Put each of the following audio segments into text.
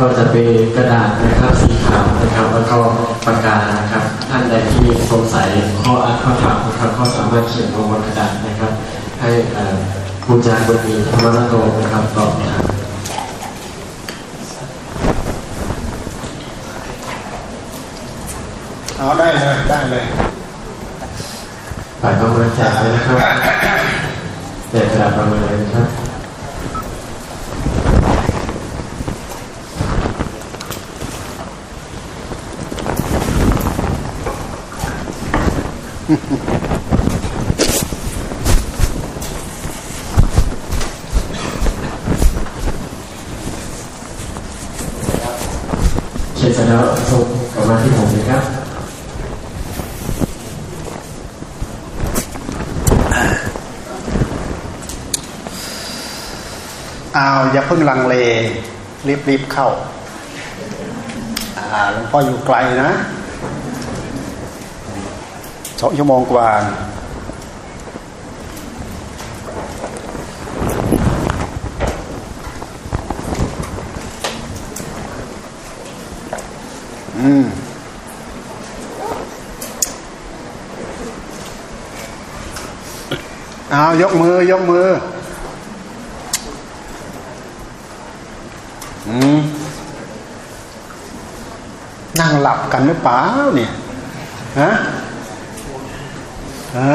ก็จะเป็นกระดาษนะครับสีขาวนะครับ แล้วก็ปากกานะครับ ท่านใดที่สงสัยข้ออัดข้อถามนะครับก็สามารถเขียนลงบนกระดาษนะครับ ให้คุณจารย์บดีธรรมรัตโตนะครับตอบนะครับเอาได้เลยได้เลยฝ่ายประเมินแจกเลยนะครับแจกกระดาษประเมินเลยนะครับ เขียนเสร็จแล้วส่งกลับมาที่ผมเลยครับอ้าวอย่าเพิ่งลังเลรีบๆเข้าหลวงพ่ออยู่ไกลนะ สองชั่วโมงกว่าอืมเอายกมือ ยกมือ อืม นั่งหลับกันหรือเปล่าเนี่ย ฮะ ฮะ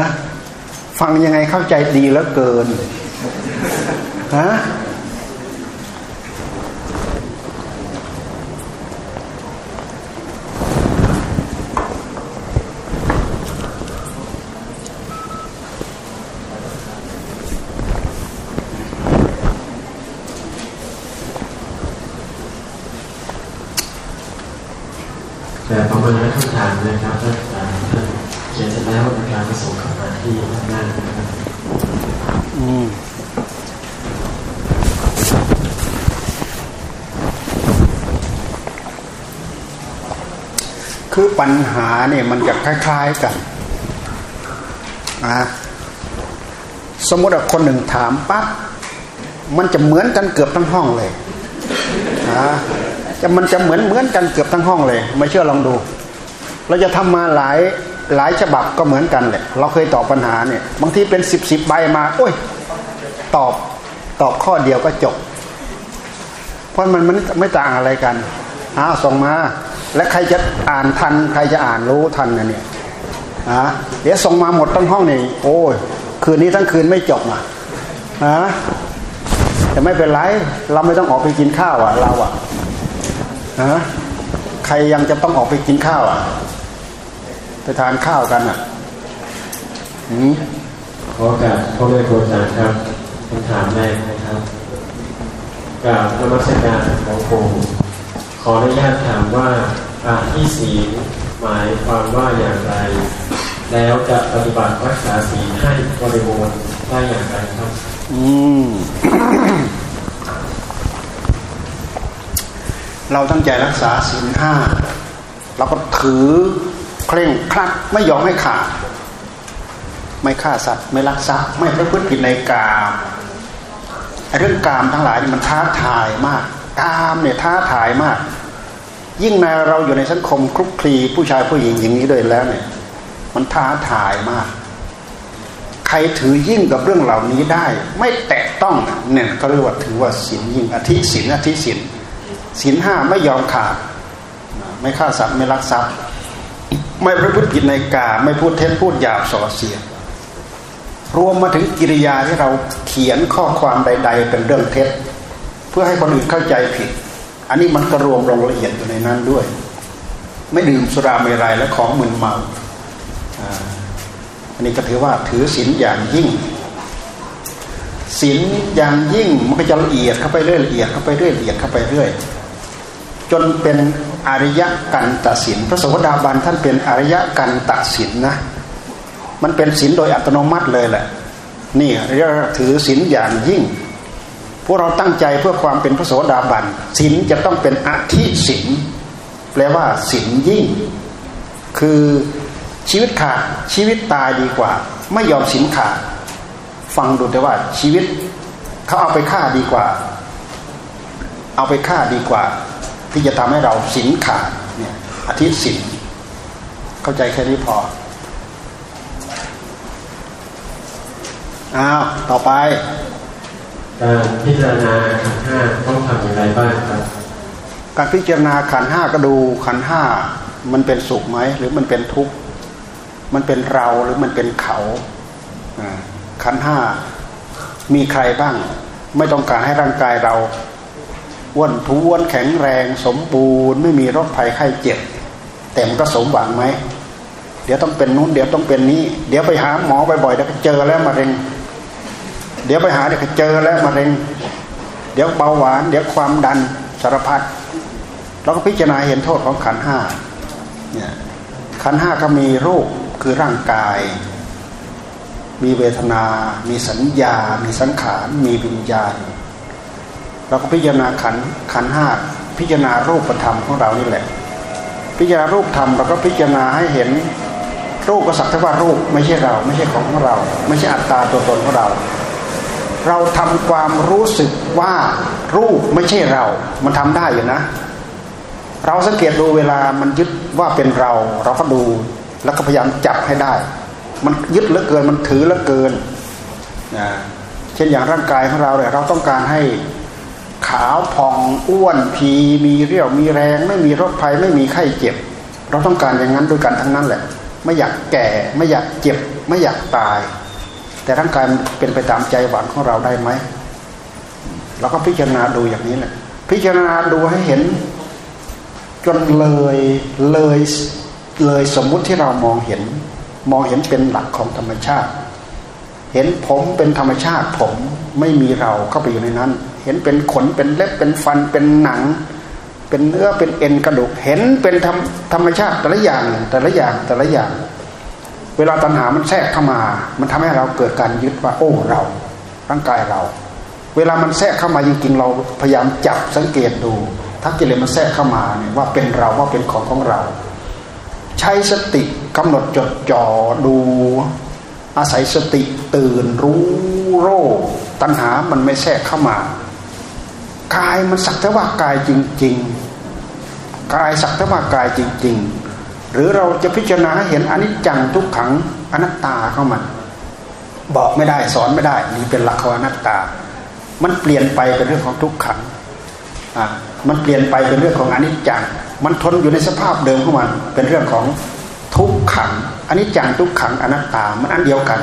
ฟังยังไงเข้าใจดีแล้วเกินฮะแต่ประเมินและคำถามนะครับถ้าเขียนเสร็จแล้วในการมาส่งกลับมาที่หน้านะครับอืม คือปัญหาเนี่ยมันจะคล้าย ๆกันนะสมมติว่าคนหนึ่งถามปั๊บมันจะเหมือนกันเกือบทั้งห้องเลยนะจะมันจะเหมือนเหมือนกันเกือบทั้งห้องเลย ไม่เชื่อลองดู เราจะทำมาหลายหลายฉบับก็เหมือนกันแหละเราเคยตอบปัญหาเนี่ย บางทีเป็นสิบสิบใบมาโอ้ยตอบตอบข้อเดียวก็จบ เพราะมันมันไม่ต่างอะไรกันอ้าวส่งมา และใครจะอ่านทัน ใครจะอ่านรู้ทันนะเนี่ยอะเดี๋ยวส่งมาหมดทั้งห้องนี่โอ้ยคืนนี้ทั้งคืนไม่จบอะฮะแต่ไม่เป็นไร เราไม่ต้องออกไปกินข้าวอะ เราอะฮะใครยังจะต้องออกไปกินข้าวอะ ไปทานข้าวกันอะอืมขอการพ่อแม่ครูอาจารย์ครับคำถามแรกนะครับกราบนมัสการของผม ขออนุญาตถามว่าอาที่ศีลหมายความว่าอย่างไร แล้วจะปฏิบัติรักษาศีลให้บริบูรณ์ได้อย่างไรครับ อืมเราตั้งใจรักษาศีลห้าเราก็ถือเคร่งครัดไม่ยอมให้ขาดไม่ฆ่าสัตว์ไม่ลักทรัพย์ไม่ประพฤติผิดในกามเรื่องกามทั้งหลายมันท้าทายมากกามเนี่ยท้าทายมาก ยิ่งในเราอยู่ในสังคมคลุกคลีผู้ชายผู้หญิงอย่างนี้ด้วยแล้วเนี่ย มันท้าทายมาก ใครถือยิ่งกับเรื่องเหล่านี้ได้ ไม่แตะต้องเนี่ยก็เรียกว่าถือว่าศีลยิ่งอธิศีลอธิศีลศีลห้าไม่ยอมขาด ไม่ฆ่าสัตว์ไม่ลักทรัพย์ ไม่ประพฤติผิดในกาไม่พูดเท็จพูดหยาบส่อเสียดรวมมาถึงกิริยาที่เราเขียนข้อความใด ๆ เป็นเรื่องเท็จ เพื่อให้คนอื่นเข้าใจผิด อันนี้มันก็รวมลงละเอียดอยู่ในนั้นด้วย ไม่ดื่มสุราเมรัยและของมึนเมาอันนี้ก็ถือว่าถือศีลอย่างยิ่งศีลอย่างยิ่งมันก็จะละเอียดเข้าไปเรื่อยละเอียดเข้าไปเรื่อยละเอียดเข้าไปเรื่อย จนเป็นอริยกันตสินพระโสดาบันท่านเป็นอริยกันตสินนะ มันเป็นศีลโดยอัตโนมัติเลยแหละ นี่เรียกถือศีลอย่างยิ่ง พวกเราตั้งใจเพื่อความเป็นพระโสดาบันศีลจะต้องเป็นอธิศีลแปลว่าศีลยิ่ง คือชีวิตขาดชีวิตตายดีกว่า ไม่ยอมศีลขาดฟังดูแต่ว่าชีวิตเขาเอาไปฆ่าดีกว่า เอาไปฆ่าดีกว่า ที่จะทำให้เราสินขาดเนี่ยอาทิตย์สินเข้าใจแค่นี้พออ้าวต่อไป การพิจารณาขันห้าต้องทำอย่างไรบ้างครับ การพิจารณาขันห้าก็ดูขันห้ามันเป็นสุขไหมหรือมันเป็นทุกข์มันเป็นเราหรือมันเป็นเขาขันห้ามีใครบ้าง ไม่ต้องการให้ร่างกายเราอ้วนท้วนแข็งแรงสมบูรณ์ ไม่มีโรคภัยไข้เจ็บ แต่มันก็สมหวังไหมเดี๋ยวต้องเป็นนู้นเดี๋ยวต้องเป็นนี้ เดี๋ยวไปหาหมอบ่อยๆเดี๋ยวก็เจอแล้วมะเร็ง เดี๋ยวไปหาเดี๋ยวเจอแล้วมะเร็ง เดี๋ยวเบาหวาน เดี๋ยวความดันสารพัดเราก็พิจารณาเห็นโทษของขันห้าเนี่ยขันห้าก็มีรูปคือร่างกาย มีเวทนา มีสัญญา มีสังขาร มีวิญญาณ เราก็พิจารณาขันขันห้าพิจารณารูปธรรมของเรานี่แหละ พิจารณารูปธรรมเราก็พิจารณาให้เห็นรูปก็สักแต่ว่ารูปไม่ใช่เรา ไม่ใช่ของของเรา ไม่ใช่อัตตาตัวตนของเรา เราทำความรู้สึกว่ารูปไม่ใช่เรา มันทำได้อยู่นะ เราสังเกตดูเวลามันยึดว่าเป็นเรา เราก็ดูแล้วก็พยายามจับให้ได้ มันยึดเหลือเกินมันถือเหลือเกินนะเช่นอย่างร่างกายของเราเนี่ยเราต้องการให้ขาวผ่องอ้วนพีมีเรี่ยวมีแรง ไม่มีโรคภัยไม่มีไข้เจ็บ เราต้องการอย่างนั้นด้วยกันทั้งนั้นแหละ ไม่อยากแก่ไม่อยากเจ็บ ไม่อยากตาย แต่ร่างกายเป็นไปตามใจหวังของเราได้ไหมเราก็พิจารณาดูอย่างนี้แหละพิจารณาดูให้เห็น จนเลยเลยเลยสมมุติที่เรามองเห็น มองเห็นเป็นหลักของธรรมชาติ เห็นผมเป็นธรรมชาติผมไม่มีเราเข้าไปอยู่ในนั้น เห็นเป็นขนเป็นเล็บเป็นฟันเป็นหนัง เป็นเนื้อเป็นเอ็นกระดูกเห็นเป็นธรรมธรรมชาติแต่ละอย่างแต่ละอย่างแต่ละอย่าง เวลาตัณหามันแทรกเข้ามา มันทำให้เราเกิดการยึดว่าโอ้เรา ร่างกายเรา เวลามันแทรกเข้ามาจริงๆเราพยายามจับสังเกตดู ถ้ากิเลสมันแทรกเข้ามาเนี่ยว่าเป็นเราว่าเป็นของของเรา ใช้สติกำหนดจดจ่อดู อาศัยสติตื่นรู้โรคตัณหามันไม่แทรกเข้ามากายมันสักแต่ว่ากายจริง ๆ กายสักแต่ว่ากายจริง ๆ หรือเราจะพิจารณาเห็นอนิจจังทุกขังอนัตตาเข้ามัน บอกไม่ได้สอนไม่ได้นี่เป็นหลักของอนัตตา มันเปลี่ยนไปเป็นเรื่องของทุกขังอ่ามันเปลี่ยนไปเป็นเรื่องของอนิจจังมันทนอยู่ในสภาพเดิมของมัน เป็นเรื่องของทุกขังอนิจจังทุกขังอนัตตามันอันเดียวกัน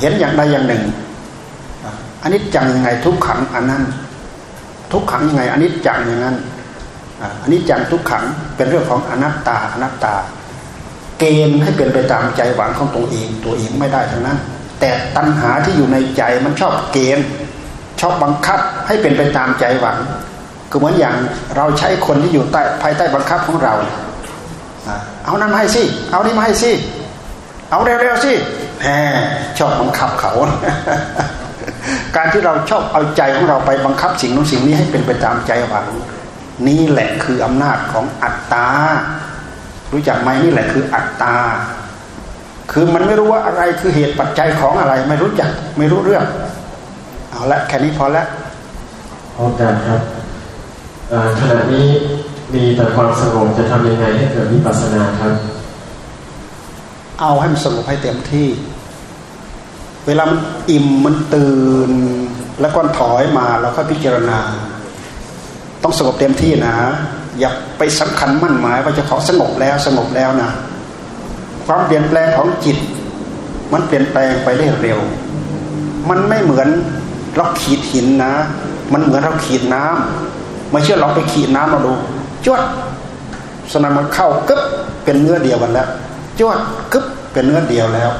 เห็นอย่างใดอย่างหนึ่งอนิจจังยังไงทุกขังอันนั้น ทุกขังยังไงอนิจจังอย่างนั้น อันิจจังทุกขังเป็นเรื่องของอนัตตาอนัตตา เกณฑ์ให้เป็นไปตามใจหวังของตัวเองตัวเองไม่ได้ทั้งนั้น แต่ตัณหาที่อยู่ในใจมันชอบเกณฑ์ชอบบังคับให้เป็นไปตามใจหวังก็เหมือนอย่างเราใช้คนที่อยู่ใต้ภายใต้บังคับของเรา เอานั้นมาให้สิ เอานี่มาให้สิ เอาเร็วๆสิแหมชอบบังคับเขา การที่เราชอบเอาใจของเราไปบังคับสิ่งนู้นสิ่งนี้ให้เป็นไปตามใจหวัง นี่แหละคืออำนาจของอัตตา รู้จักไหมนี่แหละคืออัตตา คือมันไม่รู้ว่าอะไรคือเหตุปัจจัยของอะไร ไม่รู้จักไม่รู้เรื่อง เอาละแค่นี้พอแล้วโอกาสครับขณะนี้มีแต่ความสงบจะทำยังไงให้เกิดวิปัสสนาครับ เอาให้มันสงบให้เต็มที่ เวลามันอิ่มมันตื่น แล้วก็ถอยมาแล้วก็พิจารณา ต้องสงบเต็มที่นะ อย่าไปสำคัญมั่นหมายว่าจะขอสงบแล้วสงบแล้วนะความเปลี่ยนแปลงของจิต มันเปลี่ยนแปลงไปเร็ว มันไม่เหมือนเราขีดหินนะ มันเหมือนเราขีดน้ำไม่เชื่อเราไปขีดน้ำมาดูจวดสนามมันเข้ากึ๊บเป็นเนื้อเดียวกันแล้วจวดกึ๊บเป็นเนื้อเดียวแล้ว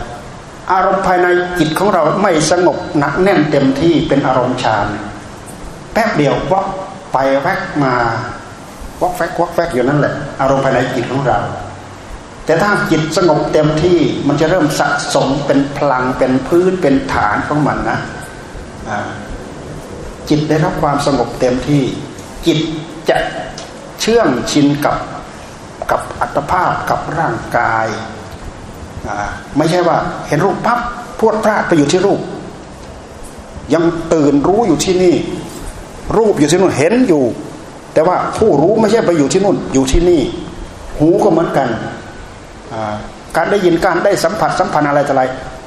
อารมณ์ภายในจิตของเราไม่สงบหนักแน่นเต็มที่เป็นอารมณ์ฌานแป๊บเดียววัก ไปแวกมาวักแฟกวักแฟกอยู่นั่นแหละ อารมณ์ภายในจิตของเรา แต่ถ้าจิตสงบเต็มที่มันจะเริ่มสะสมเป็นพลังเป็นพื้นเป็นฐานของมันนะจิตได้รับความสงบเต็มที่ จิตจะเชื่องชินกับกับอัตภาพกับร่างกาย ไม่ใช่ว่าเห็นรูปปั๊บพวดพลาดไปอยู่ที่รูป ยังตื่นรู้อยู่ที่นี่ รูปอยู่ที่นู่นเห็นอยู่ แต่ว่าผู้รู้ไม่ใช่ไปอยู่ที่นู่น อยู่ที่นี่ หูก็เหมือนกัน การได้ยินการได้สัมผัสสัมพันธ์อะไรต่ออะไร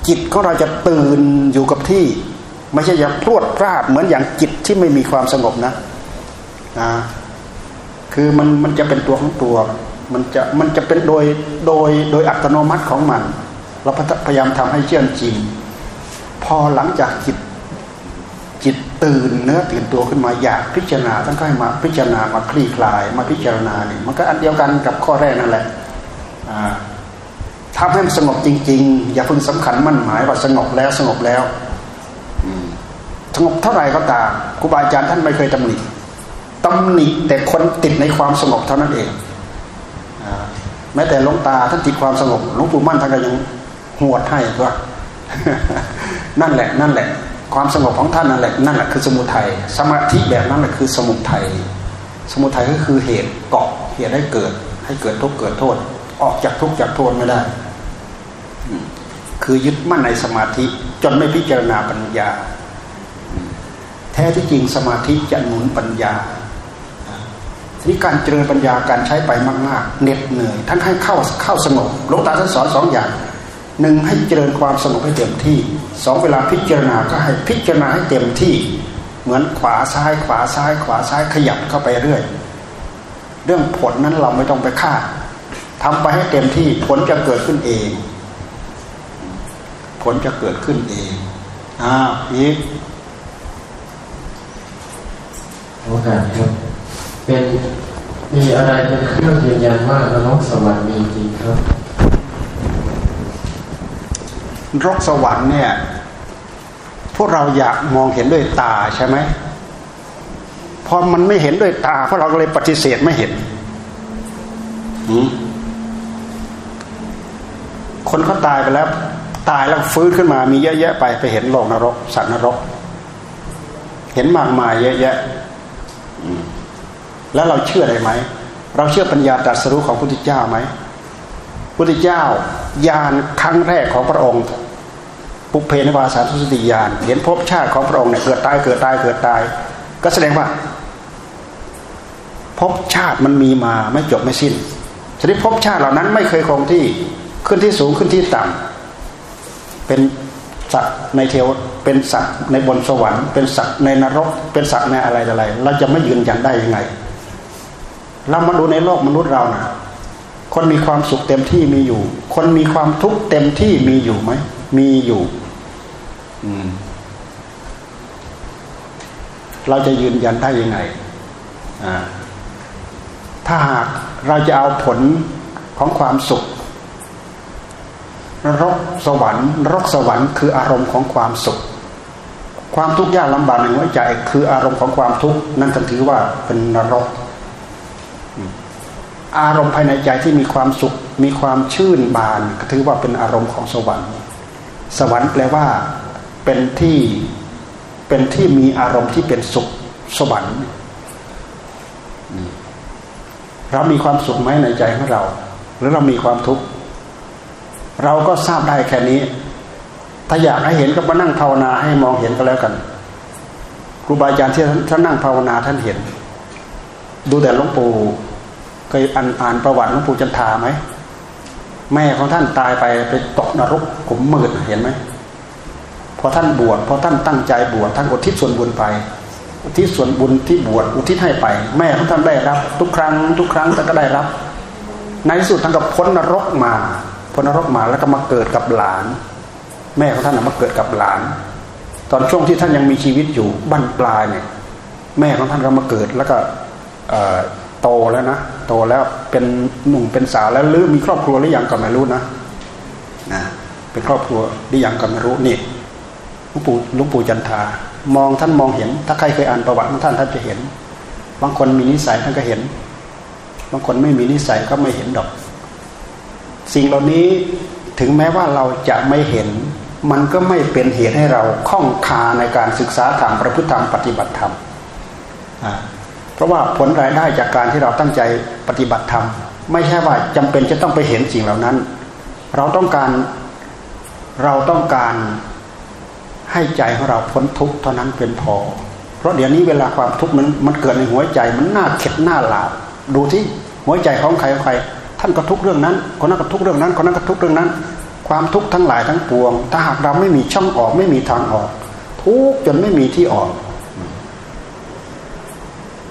จิตของเราจะตื่นอยู่กับที่ ไม่ใช่อย่างพรวดพลาดเหมือนอย่างจิตที่ไม่มีความสงบนะนะคือมันมันจะเป็นตัวของตัว มันจะมันจะเป็นโดยโดยโดยอัตโนมัติของมัน เราพยายามทำให้เชื่อมจริงพอหลังจากจิต ตื่นเนื้อตื่นตัวขึ้นมาอยากพิจารณาท่านก็ให้มาพิจารณามาคลี่คลาย มาพิจารณาเนี่ยมันก็อันเดียวกันกับข้อแรกนั่นแหละทำให้มันสงบจริง ๆ อย่าเพิ่งสำคัญมั่นหมายว่าสงบแล้วสงบแล้วสงบเท่าไหร่ก็ตามครูบาอาจารย์ท่านไม่เคยตำหนิตำหนิแต่คนติดในความสงบเท่านั้นเองแม้แต่หลวงตาท่านติดความสงบหลวงปู่มั่นท่านก็ยังหวดให้ว่านั่นแหละ นั่นแหละ ความสงบของท่านนั่นแหละนั่นแหละคือสมุทัยสมาธิแบบนั้นแหละคือสมุทัยสมุทัยก็คือเหตุเกาะเหตุให้เกิด ให้เกิดทุกข์เกิดโทษ ออกจากทุกข์จากโทษไม่ได้ คือยึดมั่นในสมาธิจนไม่พิจารณาปัญญา แท้ที่จริงสมาธิจะหนุนปัญญาทีนี้การเจริญปัญญาการใช้ไปมากๆเหน็ดเหนื่อยท่านให้เข้าเข้าสงบหลวงตาท่านสอนสองอย่าง หนึ่งให้เจริญความสงบให้เต็มที่สองเวลาพิจารณาก็ให้พิจารณาให้เต็มที่ เหมือนขวาซ้ายขวาซ้าย ขวาซ้ายขยับเข้าไปเรื่อย เรื่องผลนั้นเราไม่ต้องไปคาดทำไปให้เต็มที่ผลจะเกิดขึ้นเอง ผลจะเกิดขึ้นเองอ้าวอีกโอกาสครับเป็นมีอะไรเป็นเครื่องยืนยันว่านรกสวรรค์มีจริงครับ รกสวรรค์เนี่ยพวกเราอยากมองเห็นด้วยตาใช่ไหมพอมันไม่เห็นด้วยตาพวกเราก็เลยปฏิเสธไม่เห็นคนเขาตายไปแล้ว ตายแล้วฟื้นขึ้นมามีเยอะแยะไปไปเห็นโลกนรก สัตว์นรก เห็นมากมายเยอะแยะแล้วเราเชื่อได้ไหม เราเชื่อปัญญาตรัสรู้ของพระพุทธเจ้าไหม พุทธเจ้ายานครั้งแรกของพระองค์ปุเพนวาสาทุสติยานเห็นภพชาติของพระองค์เนี่ยเกิดตายเกิดตายเกิดตาย ก็แสดงว่าภพชาติมันมีมาไม่จบไม่สิ้นชนิดภพชาติเหล่านั้นไม่เคยคงที่ขึ้นที่สูงขึ้นที่ต่ำเป็นสัตว์ในเทวเป็นสัตว์ในบนสวรรค์เป็นสัตว์ในนรก เป็นสัตว์ในอะไรอะไร เราจะไม่ยืนยันได้ยังไง เรามาดูในโลกมนุษย์เรานะ คนมีความสุขเต็มที่มีอยู่ คนมีความทุกข์เต็มที่มีอยู่ไหม มีอยู่เราจะยืนยันได้ยังไง ถ้าหากเราจะเอาผลของความสุขนรกสวรรค์นรกสวรรค์คืออารมณ์ของความสุข ความทุกข์ยากลำบากในหัวใจ คืออารมณ์ของความทุกข์นั่นถือว่าเป็นนรก อารมณ์ภายในใจที่มีความสุข มีความชื่นบานก็ถือว่าเป็นอารมณ์ของสวรรค์ สวรรค์แปลว่าเป็นที่เป็นที่มีอารมณ์ที่เป็นสุขสวรรค์เรามีความสุขไหมในใจของเรา หรือเรามีความทุกข์เราก็ทราบได้แค่นี้ ถ้าอยากให้เห็นก็มานั่งภาวนาให้มองเห็นก็แล้วกันครูบาอาจารย์ที่ท่านนั่งภาวนาท่านเห็น ดูแต่หลวงปู่ เคยอ่านอ่านประวัติหลวงปู่จันทาไหมแม่ของท่านตายไปไปตกนรกขุมมืดเห็นไหมพอท่านบวชพอท่านตั้งใจบวชท่านอุทิศส่วนบุญไป อุทิศส่วนบุญที่บวชอุทิศให้ไป แม่ของท่านได้รับ ทุกครั้ง ทุกครั้งท่านก็ได้รับ ในที่สุดท่านก็พ้นนรกมาพ้นนรกมาแล้วก็มาเกิดกับหลาน แม่ของท่านมาเกิดกับหลาน ตอนช่วงที่ท่านยังมีชีวิตอยู่บั้นปลายเนี่ยแม่ของท่านก็มาเกิดแล้วก็ โตแล้วนะโตแล้วเป็นหนุ่มเป็นสาวแล้วหรือมีครอบครัวหรือยังก็ไม่รู้นะนะเป็นครอบครัวหรือยังก็ไม่รู้นี่หลวงปู่หลวงปู่จันทามองท่านมองเห็น ถ้าใครเคยอ่านประวัติของท่านท่านจะเห็น บางคนมีนิสัยท่านก็เห็น บางคนไม่มีนิสัยก็ไม่เห็นดอก สิ่งเหล่านี้ถึงแม้ว่าเราจะไม่เห็น มันก็ไม่เป็นเหตุให้เราข้องคาในการศึกษาธรรมประพฤติธรรมปฏิบัติธรรม เพราะว่าผลรายได้จากการที่เราตั้งใจปฏิบัติธรรมไม่ใช่ว่าจำเป็นจะต้องไปเห็นสิ่งเหล่านั้น เราต้องการเราต้องการให้ใจของเราพ้นทุกข์เท่านั้นเป็นพอ เพราะเดี๋ยวนี้เวลาความทุกข์มันมันเกิดในหัวใจมันน่าเข็ดหน้าหลาบดูที่หัวใจของใครของใคร ท่านก็ทุกเรื่องนั้นคนนั้นก็ทุกเรื่องนั้นคนนั้นก็ทุกเรื่องนั้น ความทุกข์ทั้งหลายทั้งปวง ถ้าหากเราไม่มีช่องออกไม่มีทางออก ทุกจนไม่มีที่ออก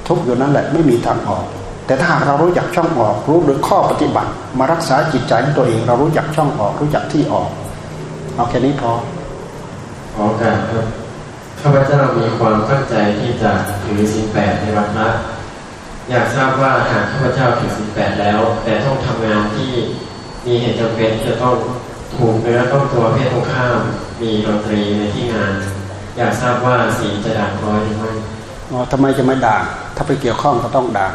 ทุกอยู่นั่นแหละไม่มีทางออก แต่ถ้าหากเรารู้จักช่องออก รู้โดยข้อปฏิบัติ มารักษาจิตใจของตัวเอง เรารู้จักช่องออก รู้จักที่ออกเอาแค่นี้พอขอการครับข้าพเจ้ามีความตั้งใจที่จะถือสินแปดในวันพระอยากทราบว่าหากข้าพเจ้าถือสินแปดแล้ว แต่ต้องทำงานที่มีเหตุจำเป็นจะต้องถูกเนื้อต้องตัวเพศตรงข้ามมีดนตรีในที่งาน อยากทราบว่าสีจะด่างร้อยหรือไม่ อ๋อทำไมจะไม่ด่า ถ้าไปเกี่ยวข้องก็ต้องด่า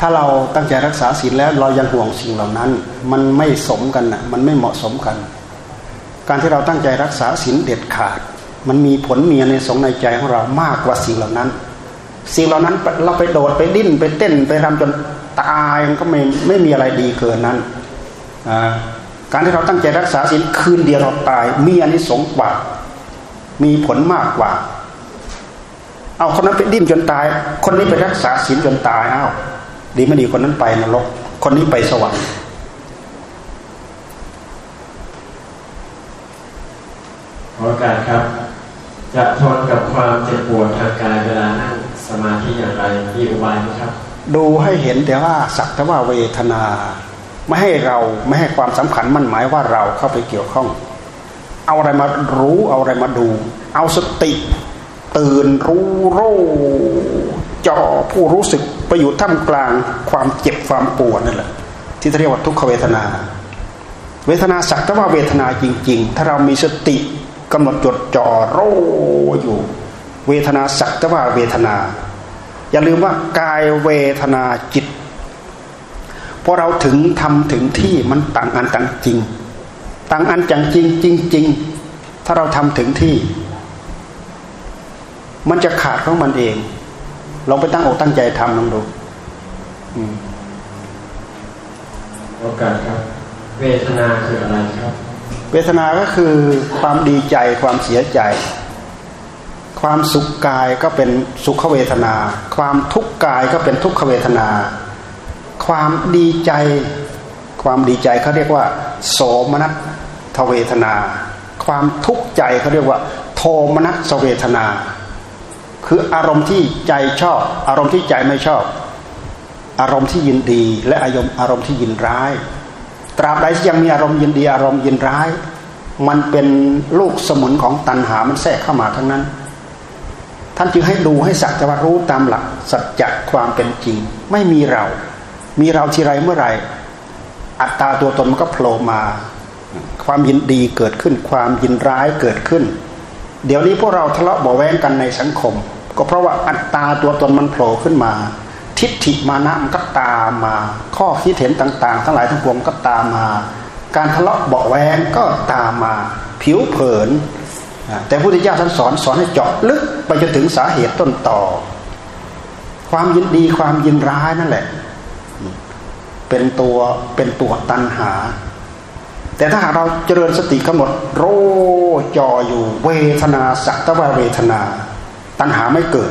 ถ้าเราตั้งใจรักษาศีลแล้ว เรายังห่วงสิ่งเหล่านั้น มันไม่สมกันนะมันไม่เหมาะสมกัน การที่เราตั้งใจรักษาศีลเด็ดขาด มันมีผลเมียในสงในใจของเรามากกว่าสิ่งเหล่านั้น สิ่งเหล่านั้นเราไปโดดไปดิ้นไปเต้นไปรำจนตายมันก็ไม่ไม่มีอะไรดีเกินนั้นการที่เราตั้งใจรักษาศีลคืนเดียวเราตายมีอันสงกว่า มีผลมากกว่า เอาคนนั้นไปดิ้นจนตาย คนนี้ไปรักษาศีลจนตายอ้าวดีไม่ดีคนนั้นไปนรก คนนี้ไปสวรรค์ขอโอกาสครับ จะทนกับความเจ็บปวดทางกายเวลานั่งสมาธิอย่างไรมีอุบายไหมครับ ดูให้เห็นแต่ว่าสักแต่ว่าเวทนา ไม่ให้เราไม่ให้ความสำคัญมั่นหมายว่าเราเข้าไปเกี่ยวข้อง เอาอะไรมารู้เอาอะไรมาดู เอาสติตื่นรู้โรจอผู้รู้สึกไปอยู่ท่ามกลางความเจ็บความปวดนั่นแหละ ที่เรียกว่าทุกขเวทนา เวทนาสักแต่ว่าเวทนาจริง ๆ ถ้าเรามีสติกำหนดจดจ่อโรอยู่ เวทนาสักแต่ว่าเวทนา อย่าลืมว่ากายเวทนาจิตพอเราถึงทำถึงที่มันต่างอันต่างจริง ต่างอันจังจริงจริงๆถ้าเราทำถึงที่ มันจะขาดของมันเองลองไปตั้งอกตั้งใจทำลองดูโอกาสครับ เวทนาคืออะไรครับ เวทนาก็คือความดีใจความเสียใจ ความสุขกายก็เป็นสุขเวทนา ความทุกข์กายก็เป็นทุกขเวทนา ความดีใจ ความดีใจเขาเรียกว่า โสมนัสเวทนา ความทุกข์ใจเขาเรียกว่า โทมนัสเวทนา คืออารมณ์ที่ใจชอบ อารมณ์ที่ใจไม่ชอบ อารมณ์ที่ยินดี และอารมณ์อารมณ์ที่ยินร้าย ตราบใดที่ยังมีอารมณ์ยินดี อารมณ์ยินร้าย มันเป็นลูกสมุนของตัณหามันแทรกเข้ามาทั้งนั้น ท่านจึงให้ดูให้สักจะว่ารู้ตามหลักสัจจะความเป็นจริง ไม่มีเรา มีเราทีไรเมื่อไหร่ อัตตาตัวตนมันก็โผล่มา ความยินดีเกิดขึ้น ความยินร้ายเกิดขึ้น เดี๋ยวนี้พวกเราทะเลาะเบาแวงกันในสังคม ก็เพราะว่าอัตตาตัวตนมันโผล่ขึ้นมา ทิฏฐิมานะมันก็ตามมา ข้อคิดเห็นต่างๆ ทั้งหลายทั้งปวงก็ตามมา การทะเลาะเบาแวงก็ตามมา ผิวเผิน แต่พระพุทธเจ้าท่านสอนสอนให้เจาะลึกไปจนถึงสาเหตุต้นต่อ ความยินดีความยินร้ายนั่นแหละ เป็นตัวเป็นตัวตันหา แต่ถ้าหากเราเจริญสติกำหนดโรจออยู่เวทนาสักตะวเวทนา ตัณหาไม่เกิด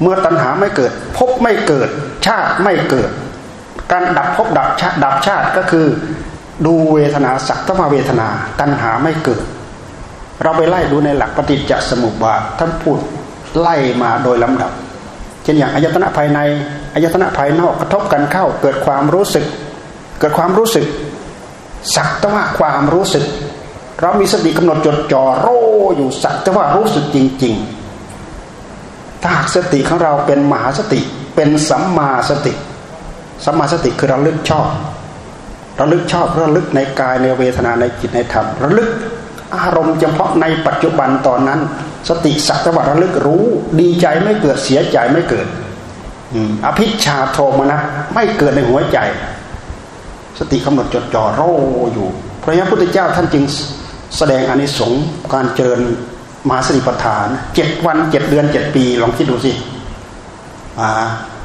เมื่อตัณหาไม่เกิดพบไม่เกิด ชาติไม่เกิด การดับพบดับชาติดับชาติก็คือ ดูเวทนาสักตมาเวทนา ตัณหาไม่เกิด เราไปไล่ดูในหลักปฏิจจสมุปบาทท่านพูดไล่มาโดยลำดับ เช่นอย่างอายตนะภายใน อายตนะภายนอกกระทบกันเข้าเกิดความรู้สึก เกิดความรู้สึก สักตว่าความรู้สึก เรามีสติกำหนดจดจ่อโรอยู่สักตว่ารู้สึกจริง ๆ ถ้าหากสติของเราเป็นมหาสติเป็นสัมมาสติ สัมมาสติคือระลึกชอบระลึกชอบระลึกในกายในเวทนาในจิตในธรรมระลึกอารมณ์เฉพาะในปัจจุบันตอนนั้น สติสักตะวัระลึกรู้ ดีใจไม่เกิดเสียใจไม่เกิด อภิชาโทมนะไม่เกิดในหัวใจ สติกำหนดจดจ่อโรอยู่ พระยาพุทธเจ้าท่านจึงแสดงอนิสงส์การเจริญมหาสติปัฏฐานเจ็ดวันเจ็ดเดือนเจ็ดปีลองคิดดูสิ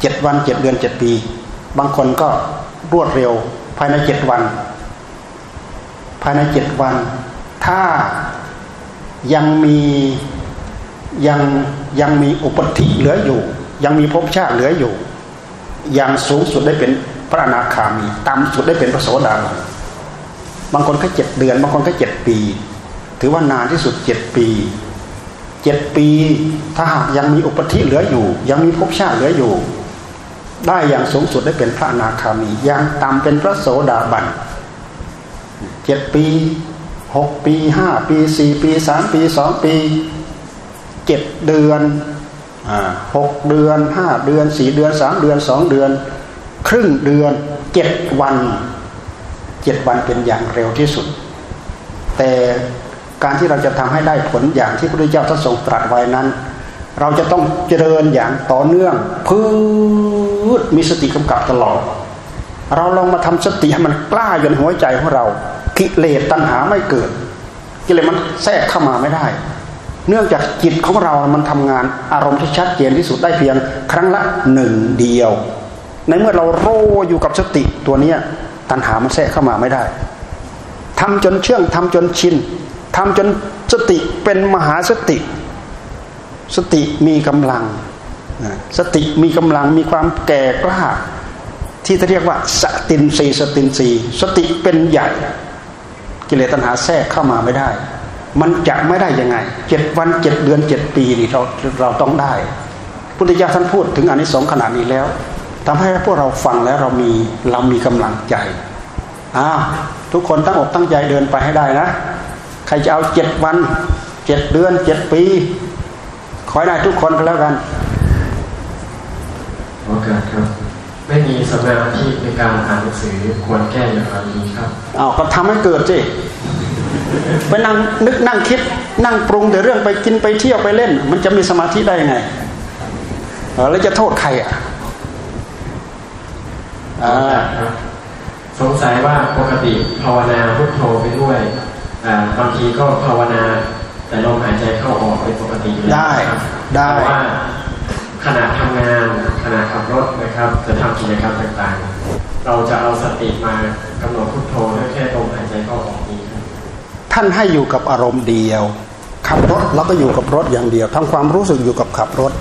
เจ็ดวันเจ็ดเดือนเจ็ดปี บางคนก็รวดเร็วภายในเจ็ดวัน ภายในเจ็ดวัน ถ้ายังมียังยังมีอุปธิเหลืออยู่ ยังมีภพชาติเหลืออยู่ อย่างสูงสุดได้เป็นพระอนาคามีต่ำสุดได้เป็นพระโสดาบันบางคนแค่เจ็ดเดือน บางคนแค่เจ็ดปี ถือว่านานที่สุดเจ็ดปีเจ็ดปีถ้าหากยังมีอุปธิเหลืออยู่ ยังมีภพชาติเหลืออยู่ ได้อย่างสูงสุดได้เป็นพระอนาคามีอย่างต่ำเป็นพระโสดาบันเจ็ดปีหกปีห้าปีสี่ปีสามปีสองปีเจ็ดเดือน หกเดือนห้าเดือนสี่เดือนสามเดือนสองเดือน ครึ่งเดือนเจ็ดวันเจ็ดวันเป็นอย่างเร็วที่สุด แต่การที่เราจะทำให้ได้ผลอย่างที่พระพุทธเจ้าท่านทรงตรัสไว้นั้น เราจะต้องเจริญอย่างต่อเนื่องพืชมีสติกำกับตลอด เราลองมาทำสติให้มันกล้าอยู่ในหัวใจของเรา กิเลสตัณหาไม่เกิด กิเลสมันแทรกเข้ามาไม่ได้ เนื่องจากจิตของเรา มันทำงานอารมณ์ที่ชัดเจนที่สุดได้เพียงครั้งละหนึ่งเดียว ในเมื่อเราโรอยู่กับสติตัวเนี้ยตัณหามันแทรกเข้ามาไม่ได้ทำจนเชื่องทำจนชินทำจนสติเป็นมหาสติ สติมีกำลัง สติมีกำลังมีความแก่กล้าที่จะเรียกว่าสตินสีสตินสีสติเป็นใหญ่ กิเลสตัณหาแทรกเข้ามาไม่ได้ มันจะไม่ได้ยังไงเจ็ดวันเจ็ดเดือนเจ็ดปีนี่เราเราต้องได้ พุทธิยถาท่านพูดถึงอันนี้สองขนาดนี้แล้วทำให้พวกเราฟังแล้วเรามีเรามีกำลังใจอ้าวทุกคนตั้งอกตั้งใจเดินไปให้ได้นะ ใครจะเอาเจ็ดวันเจ็ดเดือนเจ็ดปี ขอให้ได้ทุกคนก็แล้วกันโอกาสครับ ไม่มีสมาธิในการอ่านหนังสือควรแก้อย่างไรดีครับอ้าวก็ทำให้เกิดสิ ไปนั่งนึกนั่งคิด นั่งปรุงแต่เรื่องไปกินไปเที่ยวไปเล่น มันจะมีสมาธิได้ยังไงแล้วจะโทษใครอะสงสัยว่าปกติภาวนาพุทโธไปด้วยบางทีก็ภาวนาแต่ลมหายใจเข้าออกเป็นปกติได้ได้ว่าขณะทำงานขณะขับรถนะครับจะทำกิจกรรมต่างๆ เราจะเอาสติมากำหนดพุทโธแค่ลมหายใจเข้าออกนี้ ท่านให้อยู่กับอารมณ์เดียว ขับรถแล้วก็อยู่กับรถอย่างเดียวทำความรู้สึกอยู่กับขับรถ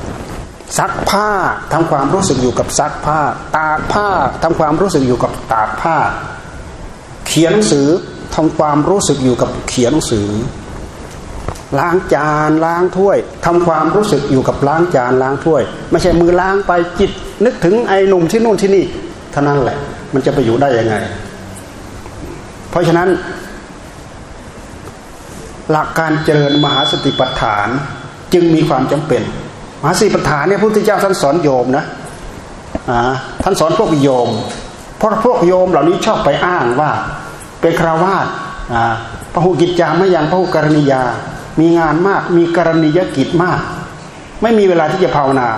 ซักผ้าทำความรู้สึกอยู่กับซักผ้า ตากผ้าทำความรู้สึกอยู่กับตากผ้า เขียนหนังสือทำความรู้สึกอยู่กับเขียนหนังสือ ล้างจานล้างถ้วยทำความรู้สึกอยู่กับล้างจานล้างถ้วย ไม่ใช่มือล้างไปจิต นึกถึงไอ้หนุ่มที่นู่นที่นี่เท่านั้นแหละ มันจะไปอยู่ได้ยังไง เพราะฉะนั้น หลักการเจริญมหาสติปัฏฐานจึงมีความจำเป็น มหาสติปัฏฐานเนี่ยพระพุทธเจ้าท่านสอนโยมนะท่านสอนพวกโยม เพราะพวกโยมเหล่านี้ชอบไปอ้างว่าเป็นคราวาสพระหุกิจจาไม่ยังพระหุกรณียา มีงานมากมีกรณียกิจมาก ไม่มีเวลาที่จะภาวนา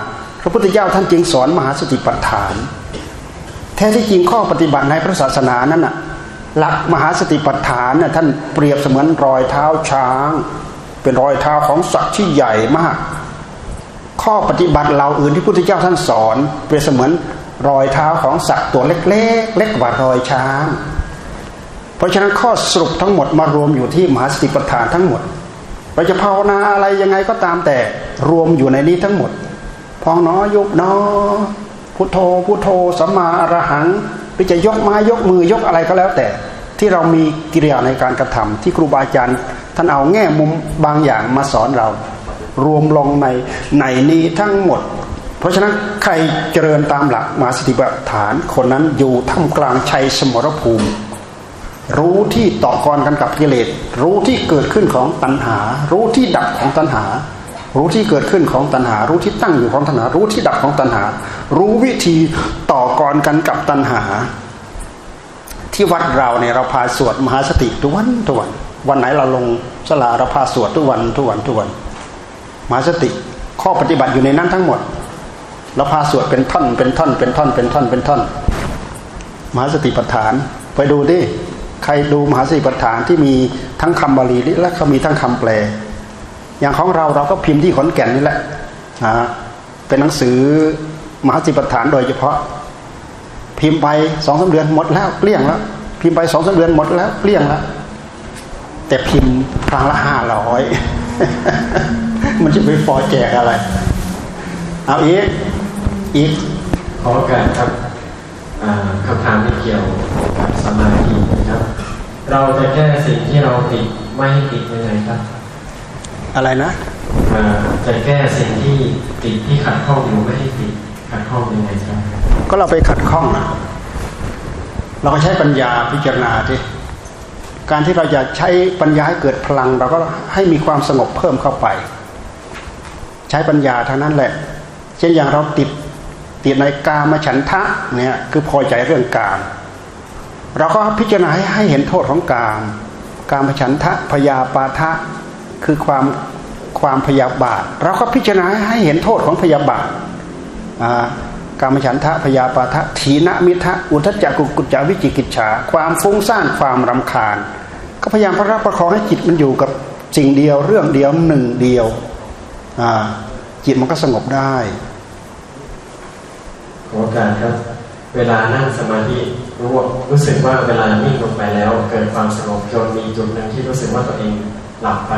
พระพุทธเจ้าท่านจึงสอนมหาสติปัฏฐาน แท้ที่จริงข้อปฏิบัติในพระศาสนานั้นน่ะ หลักมหาสติปัฏฐานน่ะท่านเปรียบเสมือนรอยเท้าช้าง เป็นรอยเท้าของสัตว์ที่ใหญ่มาก ข้อปฏิบัติเราอื่นที่พุทธเจ้าท่านสอน เปรียบเสมือนรอยเท้าของสัตว์ตัวเล็กๆ เล็กกว่ารอยช้าง เพราะฉะนั้นข้อสรุปทั้งหมดมารวมอยู่ที่มหาสติปัฏฐานทั้งหมดเราจะภาวนาอะไรยังไงก็ตามแต่รวมอยู่ในนี้ทั้งหมด พองน้อยกน้อพุทโธพุทโธสัมมาอรหัง รือจะยกไม้ยกมือยกอะไรก็แล้วแต่ ที่เรามีกิริยาในการกระทำที่ครูบาอาจารย์ท่านเอาแง่มุมบางอย่างมาสอนเรา รวมลงในในนี้ทั้งหมด เพราะฉะนั้นใครเจริญตามหลักมาสติปัฏฐาน คนนั้นอยู่ท่ามกลางชัยสมรภูมิ รู้ที่ต่อกรกันกับกิเลสรู้ที่เกิดขึ้นของตัณหา รู้ที่ดับของตัณหารู้ที่เกิดขึ้นของตัณหา รู้ที่ตั้งอยู่ของตัณหา รู้ที่ดับของตัณหา รู้วิธีต่อ กรกันกับตัณหา ที่วัดเราเนี่ยเราพาสวดมหาสติทุกวันทุกวัน วันไหนเราลงสลาเราพาสวดทุกวันทุกวันทุกวัน มหาสติข้อปฏิบัติอยู่ในนั้นทั้งหมด เราพาสวดเป็นท่อนเป็นท่อน เป็นท่อนเป็นท่อนเป็นท่อนมหาสติปัฏฐาน ไปดูดิใครดูมหาสติปัฏฐานที่มีทั้งคำบาลีและก็มีทั้งคำแปล อย่างของเราเราก็พิมพ์ที่ขอนแก่นนี่แหละนะเป็นหนังสือมหาสติปัฏฐานโดยเฉพาะ พิมพ์ไปสองสาเดือนหมดแล้วเกลี้ยงแล้ว พิมพ์ไปสองสาเดือนหมดแล้วเกลี้ยงแล้วแต่พิมพ์ครั้งละห้าร้อยมันจะไปฟอแจกอะไร เอาอีกอีกขอโอกาสครับคำถามที่เกี่ยวกับสมาธินะครับ เราจะแก้สิ่งที่เราติดไม่ให้ติดยังไงครับ อะไรนะจะแก้สิ่งที่ติดที่ขัดข้องอยู่ไม่ให้ติด ขัดข้องยังไงครับก็เราไปขัดข้องนะเราก็ใช้ปัญญาพิจารณาทีการที่เราจะใช้ปัญญาให้เกิดพลัง เราก็ให้มีความสงบเพิ่มเข้าไป ใช้ปัญญาเท่านั้นแหละ เช่นอย่างเราติดติดในกามฉันทะเนี่ยคือพอใจเรื่องกาม เราก็พิจารณาให้เห็นโทษของกาม กามฉันทะพยาปาทะคือความความพยาบาท เราก็พิจารณาให้เห็นโทษของพยาบาท กามฉันทะพยาปาทะถีนมิทะอุทจักกุกุจาวิจิกิจฉาความฟุ้งซ่านความรำคาญ ก็พยายามประรับประคองให้จิตมันอยู่กับสิ่งเดียวเรื่องเดียวหนึ่งเดียวจิตมันก็สงบได้ขอกาสครับ เวลานั่งสมาธิรู้รู้สึกว่าเวลานิ่งลงไปแล้ว เกิดความสงบจนมีจุดหนึ่งที่รู้สึกว่าตัวเองหลับไป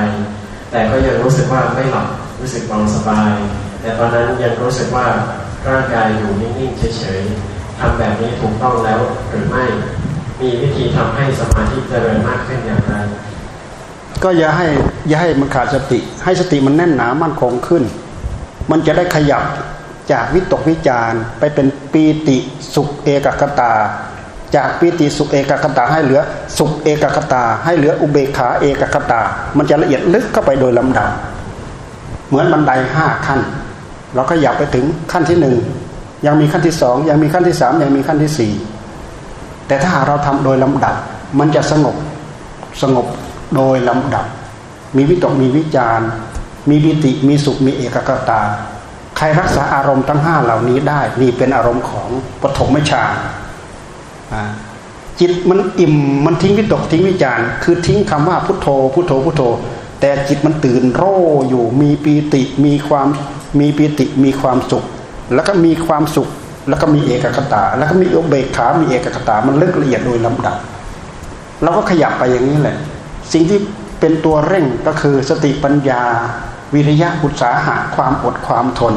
แต่ก็ยังรู้สึกว่าไม่หลับรู้สึกเบาสบาย แต่ตอนนั้นยังรู้สึกว่า ร่างกายอยู่นิ่งๆเฉยๆทำแบบนี้ถูกต้องแล้วหรือไม่ มีวิธีทำให้สมาธิเจริญมากขึ้นอย่างไร ก็อย่าให้อย่าให้มันขาดสติ ให้สติมันแน่นหนามั่นคงขึ้น มันจะได้ขยับจากวิตกวิจารไปเป็นปีติสุขเอกกตา จากปีติสุขเอกกตาให้เหลือสุขเอกกตา ให้เหลืออุเบกขาเอกกตา มันจะละเอียดลึกเข้าไปโดยลำดับเหมือนบันไดห้าขั้น เราก็อยากไปถึงขั้นที่หนึ่งยังมีขั้นที่สองยังมีขั้นที่สามยังมีขั้นที่สี่แต่ถ้าหากเราทำโดยลำดับ มันจะสงบสงบโดยลำดับ มีวิตกมีวิจารมีบิติมีสุขมีเอกกตา ใครรักษาอารมณ์ทั้งห้าเหล่านี้ได้ นี่เป็นอารมณ์ของปฐมฌานจิตมันอิ่มมันทิ้งวิตกทิ้งวิจารคือทิ้งคำว่าพุทโธพุทโธพุทโธ แต่จิตมันตื่นโร่อยู่มีปีติมีความ มีปีติมีความสุข แล้วก็มีความสุข แล้วก็มีเอกคตา แล้วก็มีอุเบกขา มีเอกคตา มันลึกละเอียดโดยลำดับเราก็ขยับไปอย่างนี้แหละ สิ่งที่เป็นตัวเร่งก็คือสติปัญญา วิริยะอุตสาหะความอดความทน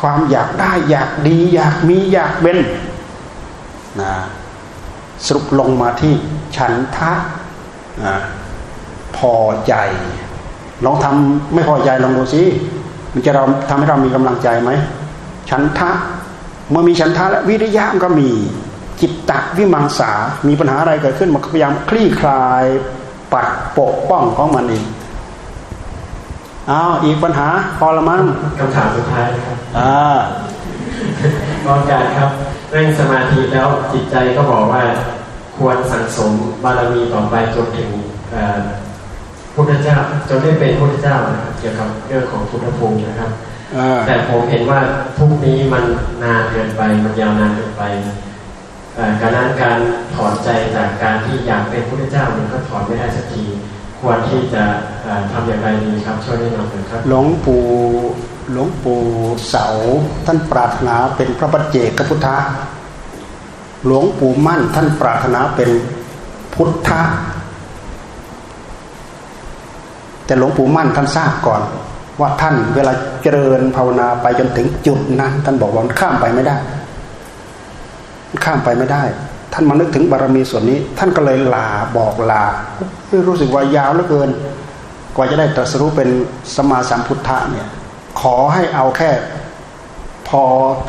ความอยากได้อยากดี อยากมีอยากเป็นนะสรุปลงมาที่ฉันทะนะพอใจ ลองทำไม่พอใจลองดูสิ มันจะเราทำให้เรามีกำลังใจไหมฉันทะเมื่อมีฉันทะและวิริยะก็มีจิตตะวิมังสา มีปัญหาอะไรเกิดขึ้นมันพยายามคลี่คลายปัดปกป้องของมันเองอ้าวอีกปัญหาพอละมั้งคำถามสุดท้ายครับอ่ากองการครับเร่งสมาธิแล้วจิตใจก็บอกว่า ควรสั่งสมบารมีต่อไปจนถึง พุทธเจ้าจนได้เป็นพุทธเจ้านะครับเกี่ยวกับเรื่องของพุทธภูมินะครับแต่ผมเห็นว่าทุกนี้มันนานเกินไปมันยาวนานเกินไปการนั้นการถอนใจจากการที่อยากเป็นพุทธเจ้ามันก็ถอนไม่ได้สักทีควรที่จะทำอย่างไรดีครับช่วยแนะนำหน่อยครับหลวงปู่หลวงปู่เสาท่านปรารถนาเป็นพระปัจเจกพุทธะหลวงปู่มั่นท่านปรารถนาเป็นพุทธะ แต่หลวงปู่มั่นท่านทราบก่อน ว่าท่านเวลาเจริญภาวนาไปจนถึงจุดนั้นท่านบอกว่าข้ามไปไม่ได้ ข้ามไปไม่ได้ ท่านมานึกถึงบารมีส่วนนี้ ท่านก็เลยลาบอกลารู้สึกว่ายาวเหลือเกิน กว่าจะได้ตรัสรู้เป็นสมาสัมพุทธะเนี่ย ขอให้เอาแค่พอ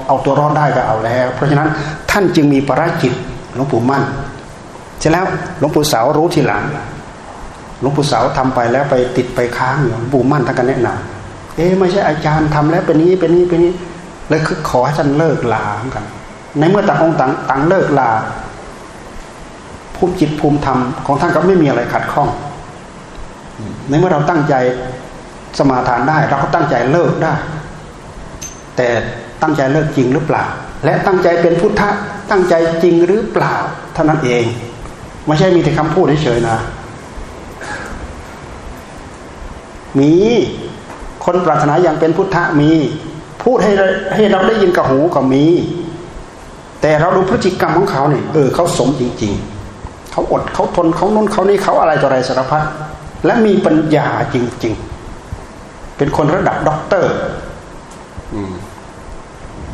เอาตัวรอดได้ก็เอาแล้ว เพราะฉะนั้นท่านจึงมีปราจิตหลวงปู่มั่นเสร็จแล้วหลวงปู่สาวรู้ทีหลัง หลวงปู่เสาทำไปแล้วไปติดไปค้างอยู่หลวงปู่มั่นท่านก็แนะนำเอ๊ไม่ใช่อาจารย์ทำแล้วเป็นนี้เป็นนี้เป็นนี้เลยคือขอให้ท่านเลิกลาเหมือนกัน ในเมื่อต่างองค์ต่างต่างเลิกลาภูมิจิตภูมิธรรมของท่านก็ไม่มีอะไรขัดข้องในเมื่อเราตั้งใจสมาทานได้ เราก็ตั้งใจเลิกได้ แต่ตั้งใจเลิกจริงหรือเปล่า และตั้งใจเป็นพุทธะตั้งใจจริงหรือเปล่าเท่านั้นเอง ไม่ใช่มีแต่คำพูดเฉยๆนะ มีคนปรารถนาอยากเป็นพุทธะมี พูดให้ให้เราได้ยินกับหูก็มี แต่เราดูพฤติกรรมของเขาเนี่ยเออเขาสมจริง ๆ เขาอดเขาทนเขาน้นเขานี่เขาอะไรต่ออะไรสารพัดและมีปัญญาจริง ๆ เป็นคนระดับด็อกเตอร์อืม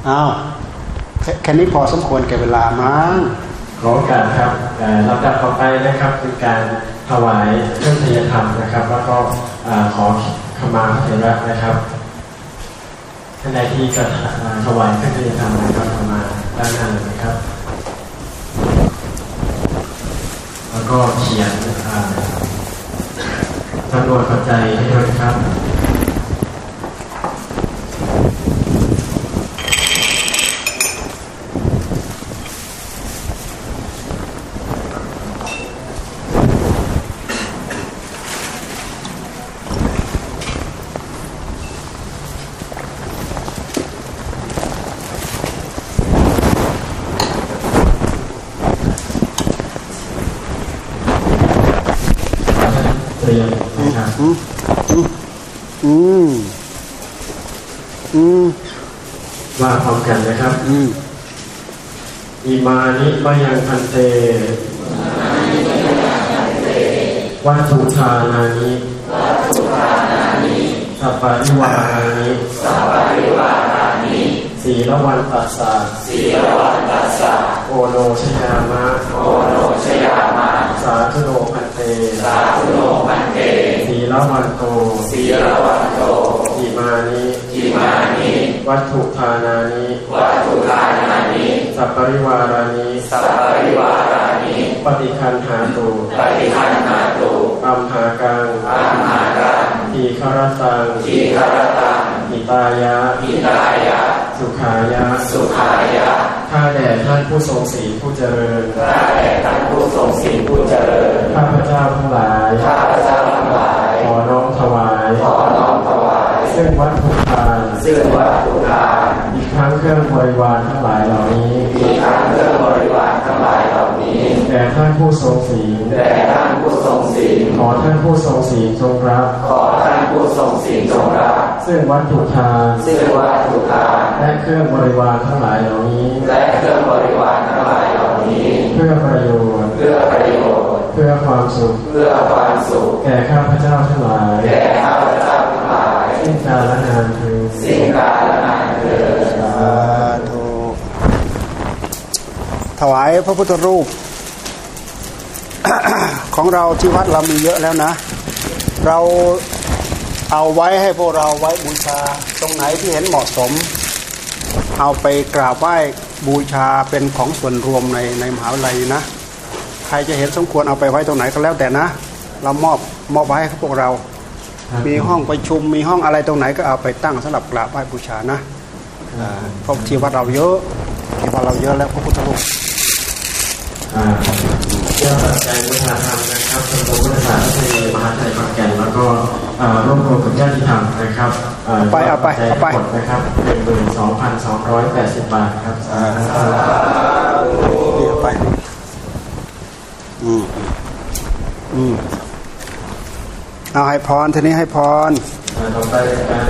อ้าวแค่นี้พอสมควรแก่เวลามั้งขอโอกาสครับเอ่อลำดับต่อไปนะครับคือการถวายเครื่องเทยธรรมนะครับ แล้วก็ ขอขมาพระเถระนะครับท่านใดที่จะเอ่อถวายเครื่องเทยธรรมนะครับขมาด้านหน้าเลยนะครับ แล้วก็เขียนจำนวนปัจจัยให้ด้วยนะครับ เตรียมนะครับ อืมอืมอืมอืม ว่าพร้อมกันนะครับ อืมอิมานิมยังพันเตวัตถุทานานิสัปปะริวารานิสีละวันตัสสะโอโนชยามะสาธุโนพันเตสีละวันโตอิมานิ วัตถุทานานิสัปปะริวารานิปฏิคันหาตุอัมหากังทีคารตังหิตายะ สุขายะ สุขายะข้าแด่ท่านผู้ทรงศีลผู้เจริญข้าแต่ท่านผู้ทรงศีลผู้เจริญ ข้าพเจ้าทั้งหลาย ข้าพเจ้าทั้งหลาย ขอน้อมถวาย ขอน้อมถวาย ซึ่งวัตถุทาน ซึ่งวัตถุทานอีกทั้งเครื่องบริวารทั้งหลายเหล่านี้อีกทั้งเครื่องบริวารทั้งหลายเหล่านี้แด่ท่านผู้ทรงศีลแด่ท่านผู้ทรงศีลขอท่านผู้ทรงศีลจงรับขอท่านผู้ทรงศีลจงรับซึ่งวัตถุทานซึ่งวัตถุทานและเครื่องบริวารทั้งหลายเหล่านี้ และเครื่องบริวารทั้งหลายเหล่านี้ เพื่อประโยชน์เพื่อประโยชน์เพื่อความสุขเพื่อความสุขแก่ข้าพเจ้าทั้งหลายแก่ข้าพเจ้าทั้งหลายสิ้นกาลนานคือ สิ่งกาลนานเถิดสาธุถวายพระพุทธรูป ของเราที่วัดเรามีเยอะแล้วนะ เราเอาไว้ให้พวกเราไว้บูชาตรงไหนที่เห็นเหมาะสม เอาไปกราบไหว้บูชาเป็นของส่วนรวมในในมหาวิทยาลัยนะ ใครจะเห็นสมควรเอาไปไว้ตรงไหนก็แล้วแต่นะ เรามอบมอบไว้ให้พวกเรา มีห้องประชุมมีห้องอะไรตรงไหนก็เอาไปตั้งสำหรับกราบไหว้บูชานะอ่าเพราะที่วัดเราเยอะที่วัดเราเยอะแล้วพระพุทธรูปอ่าเรื่องปัจจัยวัฒนธรรมนะครับชมรมพุทธศาสนาที่มหาไทยขอนแก่นแล้วก็อ่ารวบรวมกับญาติธรรมนะครับอ่เอาไปเอาไปเอาไปทั้งหมดนะครับเป็นหมื่นสองพันสองร้อยแปดสิบบาทครับสาธุนี่เอาไปอืมอืม เอาให้พรทีนี้ให้พรต่อไปนการ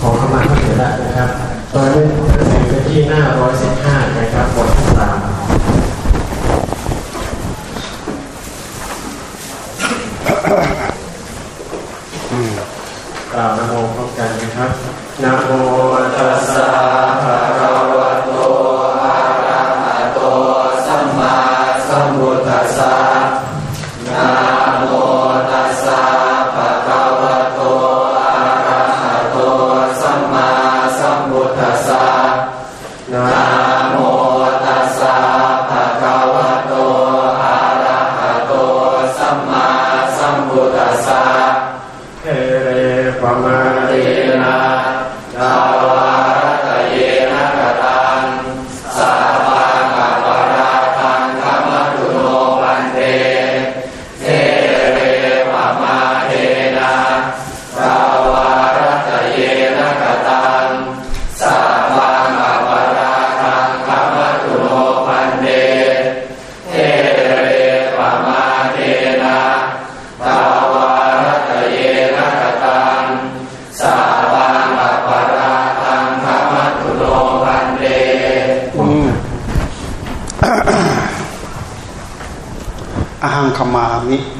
ขอขมาพระเถระนะครับโดยเล่นนังสือไปที่หน้าร้อยสิบห้า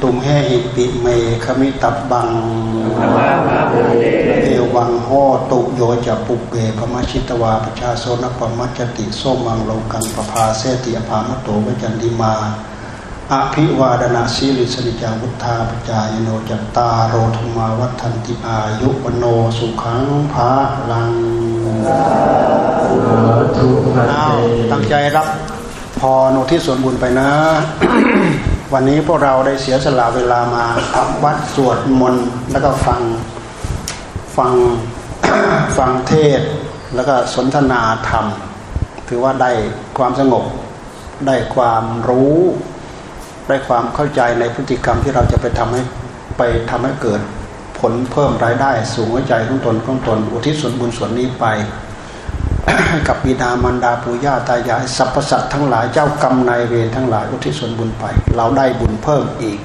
ตุมแห่หิปิเมขมิตับบังเอวังโหตุโยจะปุเปพมชิตวาปชาโซนปมัจจติโสมังโลกังปภาเสติอภามโตวจันติมาอภิวาดนาสีลิสนิจาวุธาปจายโนจัตตาโรธมาวัฒนติอายุวโนสุขังภาลังตั้งใจรับพรอุทิศส่วนบุญไปนะ วันนี้พวกเราได้เสียสละเวลามาทำวัดสวดมนต์แล้วก็ฟังฟังฟังเทศแล้วก็สนทนาธรรม ถือว่าได้ความสงบ ได้ความรู้ ได้ความเข้าใจในพฤติกรรมที่เราจะไปทำให้ไปทำให้เกิดผลเพิ่มรายได้ สูงหัวใจของตนของตน อุทิศส่วนบุญส่วนนี้ไป ให้กับบิดามารดาปู่ย่าตายายสรรพสัตว์ทั้งหลายเจ้ากรรมนายเวรทั้งหลายอุทิศส่วนบุญไป เราได้บุญเพิ่มอีก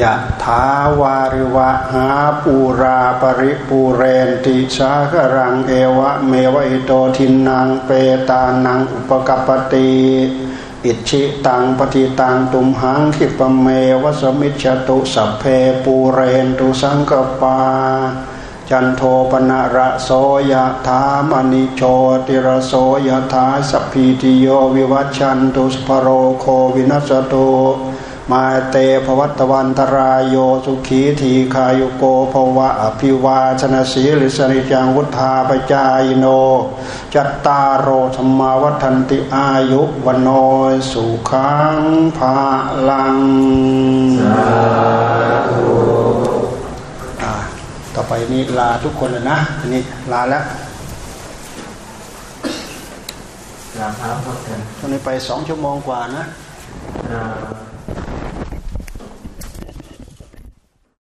ยะถาวาริวะหาปูราปริปูเรนติสาครังเอวะเมวะอิโตทินังเปตานังอุปกปปติอิชิตังปฏิตังตุมหังคิปเมวะสมิจฉตุสัพเพปูเรนตุสังกปา จันโทปนะระโสยถามณิโชติระโสยถาสัพพิติโยวิวัชชันตุสภโรโควินัสตุมาเตภวัตวันตรายโยสุขีทีคายุโกภวะอภิวาชนะสีลิสนิจังวุธาปจายโน จัตตาโอธรรมาวัฒนติอายุวันโนสุขังภาลังอ่า ต่อไปนี้ลาทุกคนเลยนะ อันนี้ลาแล้วกราบเท้าพระกันตอนนี้ไปสองชั่วโมงกว่านะอ่า